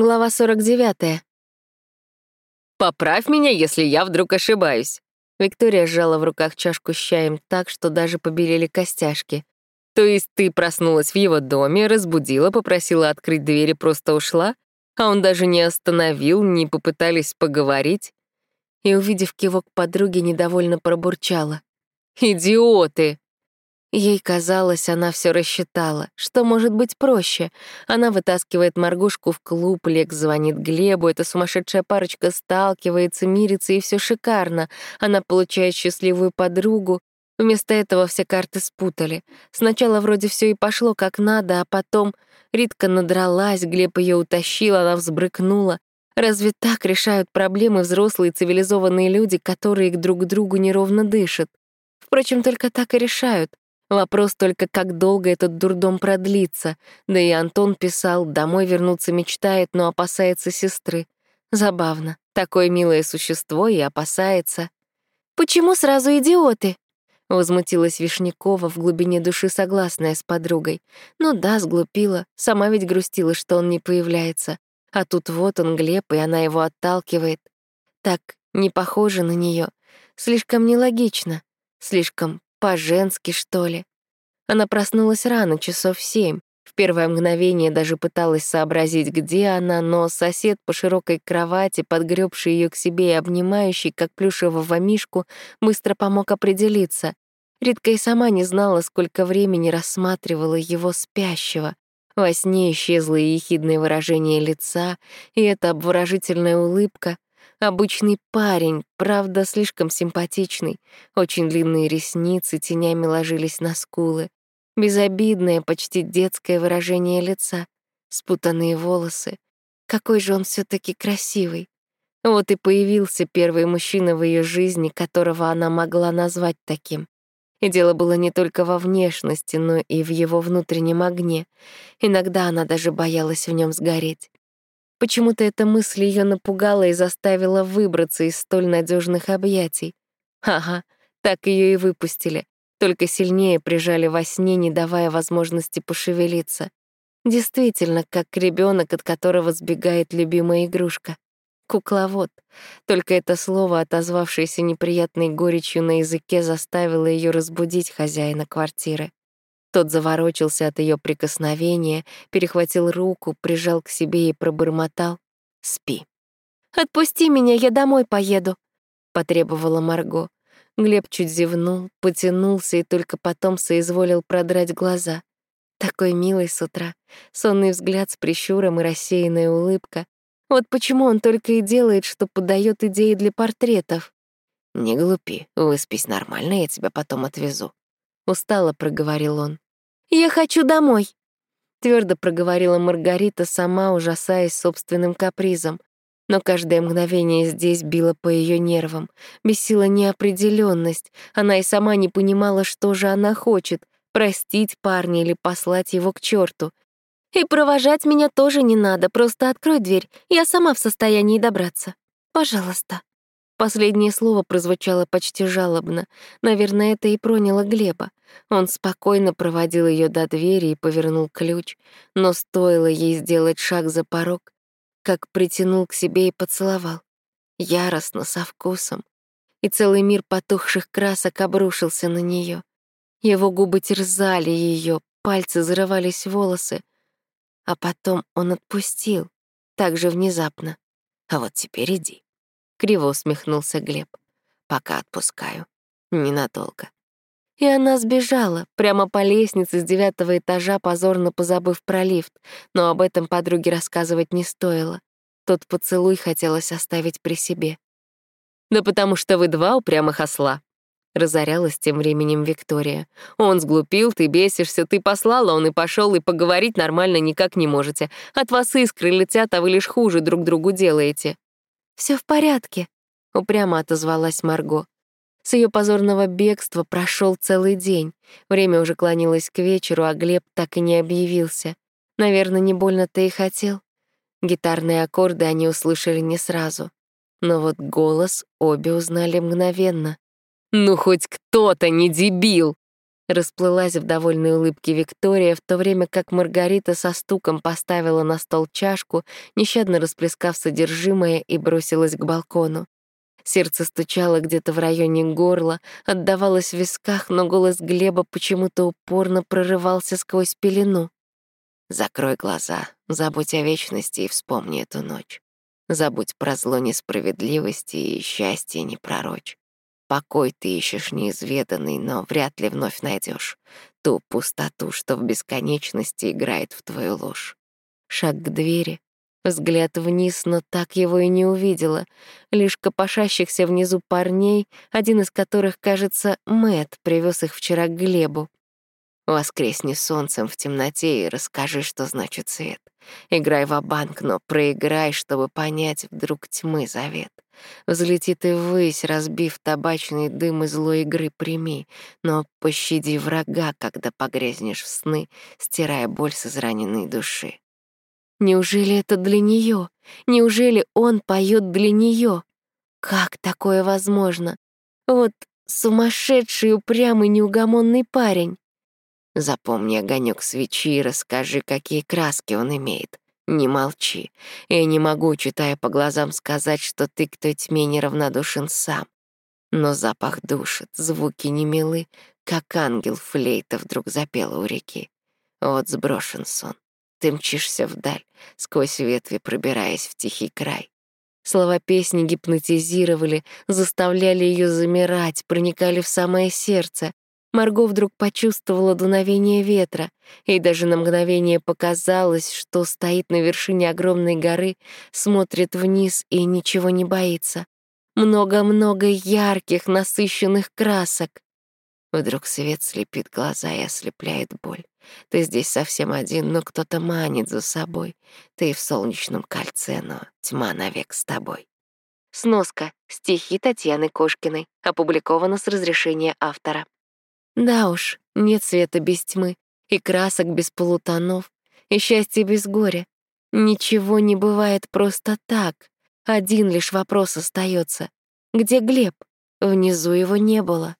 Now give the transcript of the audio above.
Глава 49. «Поправь меня, если я вдруг ошибаюсь». Виктория сжала в руках чашку с чаем так, что даже побелели костяшки. «То есть ты проснулась в его доме, разбудила, попросила открыть дверь и просто ушла? А он даже не остановил, не попытались поговорить?» И, увидев кивок подруги, недовольно пробурчала. «Идиоты!» Ей казалось, она все рассчитала. Что может быть проще? Она вытаскивает Маргушку в клуб, Лекс звонит Глебу, эта сумасшедшая парочка сталкивается, мирится, и все шикарно. Она получает счастливую подругу. Вместо этого все карты спутали. Сначала вроде все и пошло как надо, а потом Ритка надралась, Глеб ее утащил, она взбрыкнула. Разве так решают проблемы взрослые цивилизованные люди, которые друг к другу неровно дышат? Впрочем, только так и решают. Вопрос только, как долго этот дурдом продлится. Да и Антон писал, домой вернуться мечтает, но опасается сестры. Забавно. Такое милое существо и опасается. «Почему сразу идиоты?» Возмутилась Вишнякова, в глубине души согласная с подругой. Ну да, сглупила. Сама ведь грустила, что он не появляется. А тут вот он, Глеб, и она его отталкивает. Так, не похоже на нее. Слишком нелогично. Слишком по-женски, что ли. Она проснулась рано, часов семь. В первое мгновение даже пыталась сообразить, где она, но сосед по широкой кровати, подгребший ее к себе и обнимающий, как плюшевого мишку, быстро помог определиться. Ритка и сама не знала, сколько времени рассматривала его спящего. Во сне исчезло и ехидное выражение лица, и эта обворожительная улыбка — Обычный парень, правда, слишком симпатичный. Очень длинные ресницы тенями ложились на скулы. Безобидное, почти детское выражение лица. Спутанные волосы. Какой же он все таки красивый. Вот и появился первый мужчина в ее жизни, которого она могла назвать таким. И дело было не только во внешности, но и в его внутреннем огне. Иногда она даже боялась в нем сгореть. Почему-то эта мысль ее напугала и заставила выбраться из столь надежных объятий. Ага, так ее и выпустили, только сильнее прижали во сне, не давая возможности пошевелиться. Действительно, как ребенок, от которого сбегает любимая игрушка. Кукловод. Только это слово, отозвавшееся неприятной горечью на языке, заставило ее разбудить хозяина квартиры. Тот заворочился от ее прикосновения, перехватил руку, прижал к себе и пробормотал «Спи». «Отпусти меня, я домой поеду», — потребовала Марго. Глеб чуть зевнул, потянулся и только потом соизволил продрать глаза. Такой милый с утра, сонный взгляд с прищуром и рассеянная улыбка. Вот почему он только и делает, что подает идеи для портретов. «Не глупи, выспись нормально, я тебя потом отвезу», Устало проговорил он. «Я хочу домой», — твердо проговорила Маргарита, сама ужасаясь собственным капризом. Но каждое мгновение здесь било по ее нервам. Бесила неопределенность. Она и сама не понимала, что же она хочет — простить парня или послать его к черту. «И провожать меня тоже не надо, просто открой дверь, я сама в состоянии добраться. Пожалуйста». Последнее слово прозвучало почти жалобно. Наверное, это и проняло Глеба. Он спокойно проводил ее до двери и повернул ключ, но стоило ей сделать шаг за порог, как притянул к себе и поцеловал. Яростно, со вкусом. И целый мир потухших красок обрушился на нее. Его губы терзали ее, пальцы зарывались в волосы. А потом он отпустил, так же внезапно. А вот теперь иди. Криво усмехнулся Глеб. Пока отпускаю. Ненадолго. И она сбежала, прямо по лестнице с девятого этажа, позорно позабыв про лифт, но об этом подруге рассказывать не стоило. Тот поцелуй хотелось оставить при себе. «Да потому что вы два упрямых осла», — разорялась тем временем Виктория. «Он сглупил, ты бесишься, ты послала, он и пошел, и поговорить нормально никак не можете. От вас искры летят, а вы лишь хуже друг другу делаете». Все в порядке», — упрямо отозвалась Марго. С ее позорного бегства прошел целый день. Время уже клонилось к вечеру, а Глеб так и не объявился. Наверное, не больно-то и хотел. Гитарные аккорды они услышали не сразу. Но вот голос обе узнали мгновенно. «Ну, хоть кто-то не дебил!» Расплылась в довольной улыбке Виктория, в то время как Маргарита со стуком поставила на стол чашку, нещадно расплескав содержимое, и бросилась к балкону. Сердце стучало где-то в районе горла, отдавалось в висках, но голос Глеба почему-то упорно прорывался сквозь пелену. «Закрой глаза, забудь о вечности и вспомни эту ночь. Забудь про зло несправедливости и счастье не пророчь. Покой ты ищешь неизведанный, но вряд ли вновь найдешь ту пустоту, что в бесконечности играет в твою ложь. Шаг к двери, взгляд вниз, но так его и не увидела. Лишь копошащихся внизу парней, один из которых, кажется, Мэт привез их вчера к Глебу. Воскресни солнцем в темноте и расскажи, что значит свет. Играй в банк но проиграй, чтобы понять вдруг тьмы завет. Взлети ты ввысь, разбив табачный дым и злой игры прими, но пощади врага, когда погрязнешь в сны, стирая боль с израненной души. Неужели это для нее? Неужели он поет для нее? Как такое возможно? Вот сумасшедший, упрямый, неугомонный парень. Запомни огонек свечи и расскажи, какие краски он имеет. Не молчи. Я не могу, читая по глазам, сказать, что ты к той тьме неравнодушен сам. Но запах душит, звуки не милы, как ангел флейта вдруг запела у реки. Вот сброшен сон. Ты мчишься вдаль, сквозь ветви пробираясь в тихий край. Слова песни гипнотизировали, заставляли ее замирать, проникали в самое сердце, Марго вдруг почувствовала дуновение ветра, и даже на мгновение показалось, что стоит на вершине огромной горы, смотрит вниз и ничего не боится. Много-много ярких, насыщенных красок. Вдруг свет слепит глаза и ослепляет боль. Ты здесь совсем один, но кто-то манит за собой. Ты в солнечном кольце, но тьма навек с тобой. Сноска. Стихи Татьяны Кошкиной. Опубликовано с разрешения автора. Да уж, нет света без тьмы, и красок без полутонов, и счастья без горя. Ничего не бывает просто так. Один лишь вопрос остается: Где Глеб? Внизу его не было.